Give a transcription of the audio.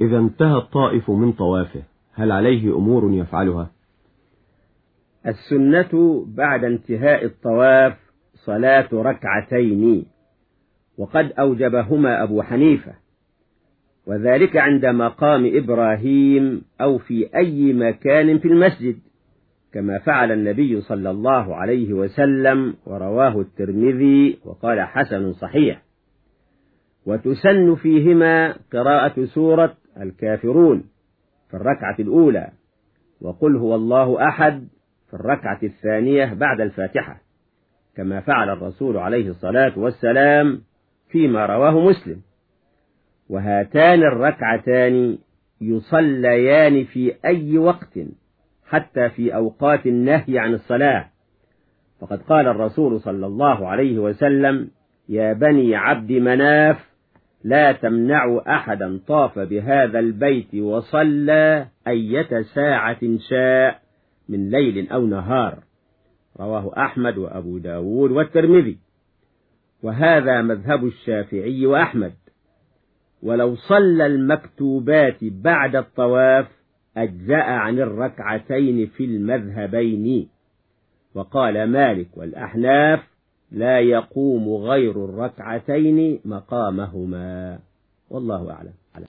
إذا انتهى الطائف من طوافه هل عليه أمور يفعلها؟ السنة بعد انتهاء الطواف صلاة ركعتين وقد أوجبهما أبو حنيفة وذلك عند مقام إبراهيم أو في أي مكان في المسجد كما فعل النبي صلى الله عليه وسلم ورواه الترمذي وقال حسن صحيح. وتسن فيهما قراءة سورة الكافرون في الركعة الأولى وقل هو الله أحد في الركعة الثانية بعد الفاتحة كما فعل الرسول عليه الصلاة والسلام فيما رواه مسلم. وهاتان الركعتان يصليان في أي وقت حتى في أوقات النهي عن الصلاة. فقد قال الرسول صلى الله عليه وسلم يا بني عبد مناف لا تمنعوا أحدا طاف بهذا البيت وصلى أية ساعة شاء من ليل أو نهار. رواه أحمد وأبو داود والترمذي. وهذا مذهب الشافعي وأحمد. ولو صلى المكتوبات بعد الطواف أجزأ عن الركعتين في المذهبين. وقال مالك والأحناف لا يقوم غير الركعتين مقامهما. والله أعلم.